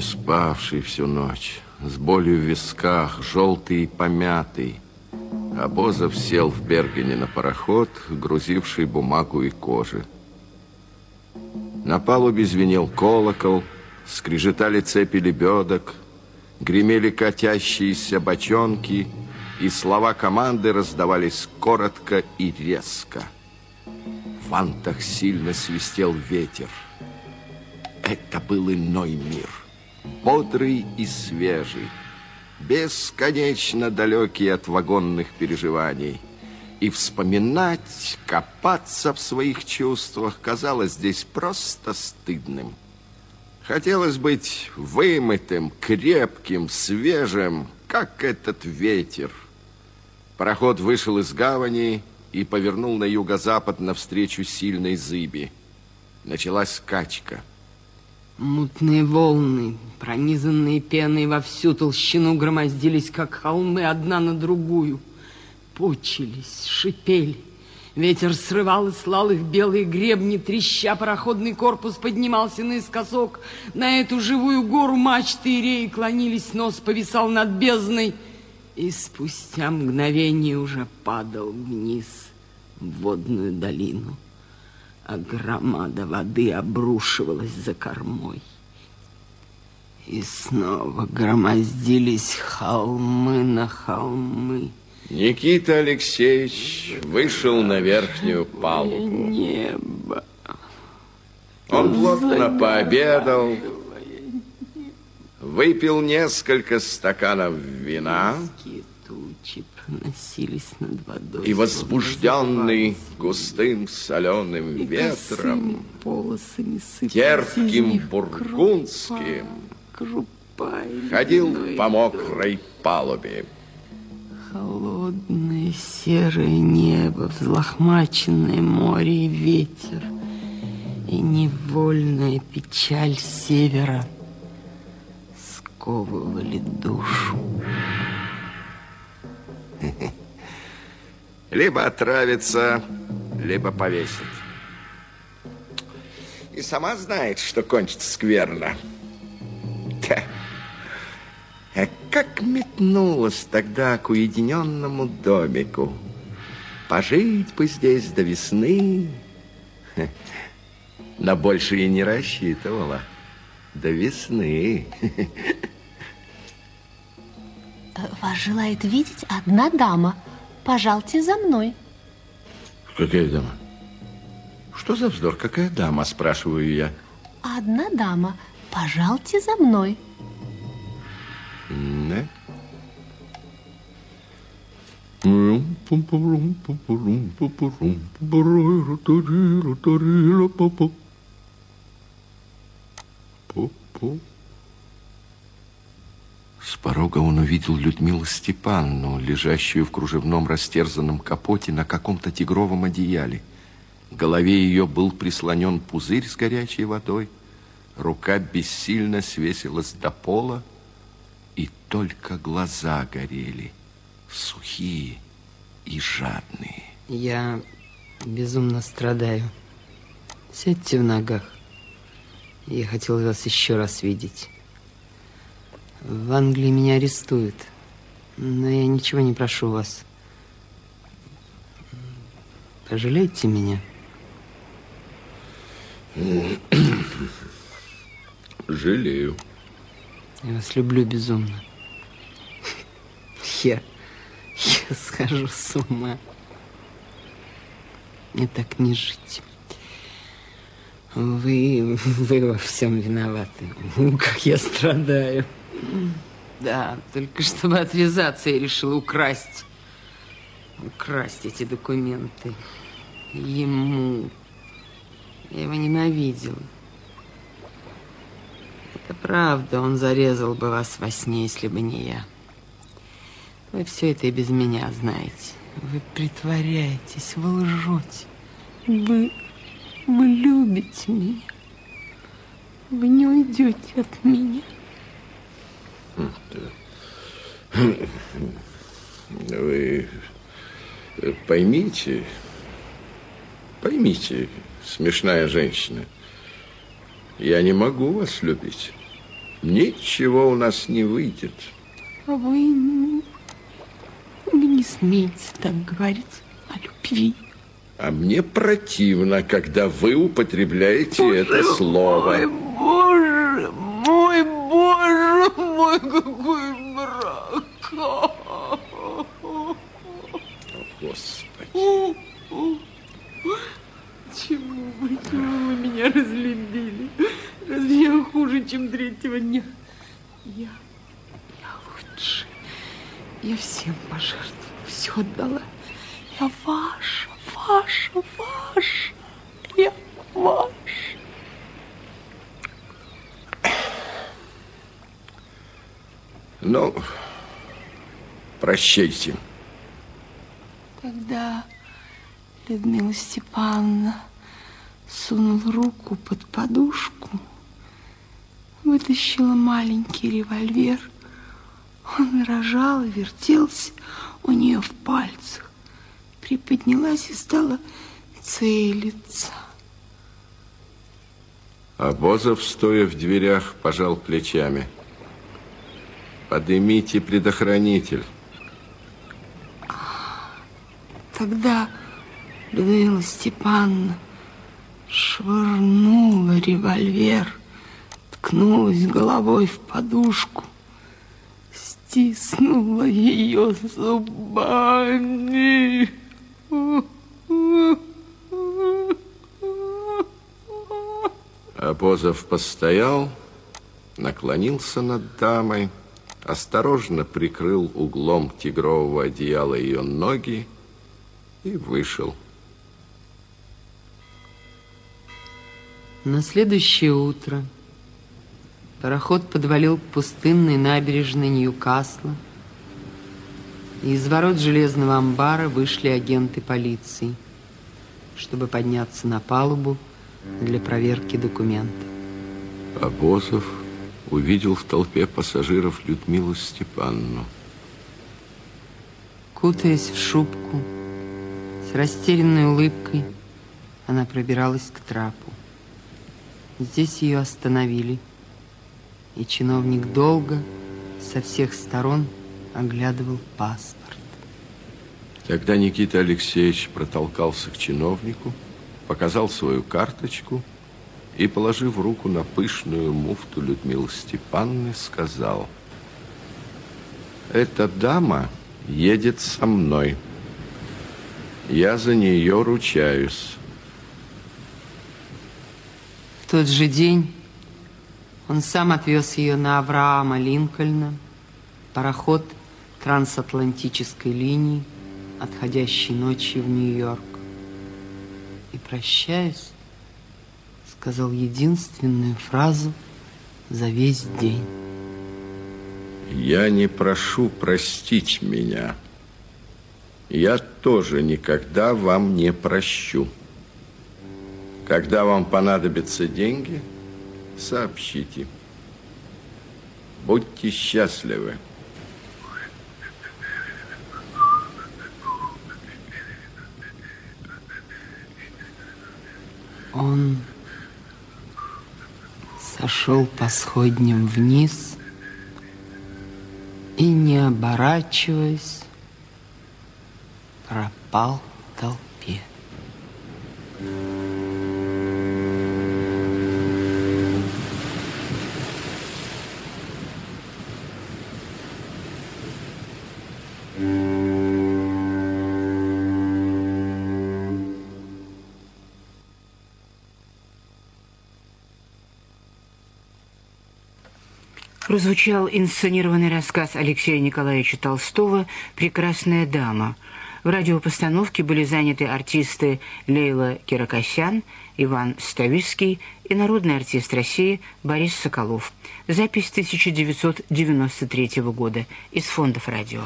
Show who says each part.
Speaker 1: не спавший всю ночь, с болью в висках, желтый и помятый, Обозов сел в Бергене на пароход, грузивший бумагу и кожи. На палубе звенел колокол, скрежетали цепи лебедок, гремели катящиеся бочонки, и слова команды раздавались коротко и резко. В вантах сильно свистел ветер. Это был иной мир, бодрый и свежий, бесконечно далекий от вагонных переживаний. И вспоминать, копаться в своих чувствах казалось здесь просто стыдным. Хотелось быть вымытым, крепким, свежим, как этот ветер. Пароход вышел из гавани и повернул на юго-запад навстречу сильной зыби. Началась скачка.
Speaker 2: Мутные волны, пронизанные пеной во всю толщину, громоздились, как холмы, одна на другую. Пучились, шипели. Ветер срывал и слал их белые гребни, треща пароходный корпус поднимался наискосок. На эту живую гору мачты и реи клонились, нос повисал над бездной и спустя мгновение уже падал вниз в водную долину а громада воды обрушивалась за кормой. И снова громоздились холмы на холмы.
Speaker 1: Никита Алексеевич вышел на верхнюю палубу.
Speaker 2: Небо.
Speaker 1: Он плотно пообедал, выпил несколько стаканов вина
Speaker 2: тучи проносились над водой.
Speaker 1: И возбужденный густым соленым
Speaker 2: и
Speaker 1: ветром,
Speaker 2: полосами
Speaker 1: терпким бургундским, ходил по мокрой палубе.
Speaker 2: Холодное серое небо, взлохмаченное море и ветер, и невольная печаль севера сковывали душу.
Speaker 1: Либо отравится, либо повесит. И сама знает, что кончится скверно. Да. А как метнулась тогда к уединенному домику. Пожить бы здесь до весны. На большее не рассчитывала. До весны.
Speaker 3: Вас желает видеть одна дама. Пожалуйте за мной.
Speaker 1: Какая дама? Что за вздор? Какая дама, спрашиваю я.
Speaker 3: Одна дама. Пожалуйте за мной.
Speaker 1: Да? Пу-пу. Порога он увидел Людмилу Степанну, лежащую в кружевном растерзанном капоте на каком-то тигровом одеяле. К голове ее был прислонен пузырь с горячей водой. Рука бессильно свесилась до пола, и только глаза горели, сухие и жадные.
Speaker 2: Я безумно страдаю. Сядьте в ногах. Я хотел вас еще раз видеть. В Англии меня арестуют. Но я ничего не прошу вас. Пожалейте меня.
Speaker 1: Жалею.
Speaker 2: Я вас люблю безумно. Я, я схожу с ума. Мне так не жить. Вы, вы во всем виноваты. Как я страдаю. Да, только чтобы отвязаться, я решила украсть. Украсть эти документы. Ему. Я его ненавидела. Это правда, он зарезал бы вас во сне, если бы не я. Вы все это и без меня знаете. Вы притворяетесь, вы лжете. Вы, вы любите меня. Вы не уйдете от меня.
Speaker 1: Вы поймите, поймите, смешная женщина, я не могу вас любить. Ничего у нас не выйдет.
Speaker 2: А вы, вы не смеете так говорить о любви.
Speaker 1: А мне противно, когда вы употребляете
Speaker 2: боже
Speaker 1: это слово.
Speaker 2: Мой, боже мой, боже мой, какой мрак.
Speaker 1: Господи.
Speaker 2: Чему вы, чему вы меня разлюбили? Разве я хуже, чем третьего дня? Я, я лучше. Я всем пожертвовала, все отдала. Я ваша, ваша, ваша. Я ваша.
Speaker 1: Ну, прощайте.
Speaker 2: Тогда Людмила Степановна сунула руку под подушку, вытащила маленький револьвер. Он дрожал и вертелся у нее в пальцах. Приподнялась и стала целиться.
Speaker 1: Обозов, стоя в дверях, пожал плечами. Подымите предохранитель.
Speaker 2: Тогда Людмила Степановна швырнула револьвер, ткнулась головой в подушку, стиснула ее зубами.
Speaker 1: Обозов постоял, наклонился над дамой, осторожно прикрыл углом тигрового одеяла ее ноги и вышел.
Speaker 2: На следующее утро пароход подвалил к пустынной набережной Ньюкасла. И из ворот железного амбара вышли агенты полиции, чтобы подняться на палубу для проверки документов.
Speaker 1: Обозов увидел в толпе пассажиров Людмилу Степанну.
Speaker 2: Кутаясь в шубку, с растерянной улыбкой, она пробиралась к трапу. Здесь ее остановили, и чиновник долго со всех сторон оглядывал паспорт.
Speaker 1: Тогда Никита Алексеевич протолкался к чиновнику, показал свою карточку и, положив руку на пышную муфту Людмилы Степанны, сказал, «Эта дама едет со мной. Я за нее ручаюсь».
Speaker 2: В тот же день он сам отвез ее на Авраама Линкольна, пароход трансатлантической линии, отходящий ночью в Нью-Йорк. И прощаясь, сказал единственную фразу за весь день.
Speaker 1: Я не прошу простить меня. Я тоже никогда вам не прощу. Когда вам понадобятся деньги, сообщите. Будьте счастливы.
Speaker 2: Он сошел по сходням вниз и, не оборачиваясь, пропал в толпе.
Speaker 4: Прозвучал инсценированный рассказ Алексея Николаевича Толстого «Прекрасная дама». В радиопостановке были заняты артисты Лейла Киракосян, Иван Ставицкий и народный артист России Борис Соколов. Запись 1993 года из фондов радио.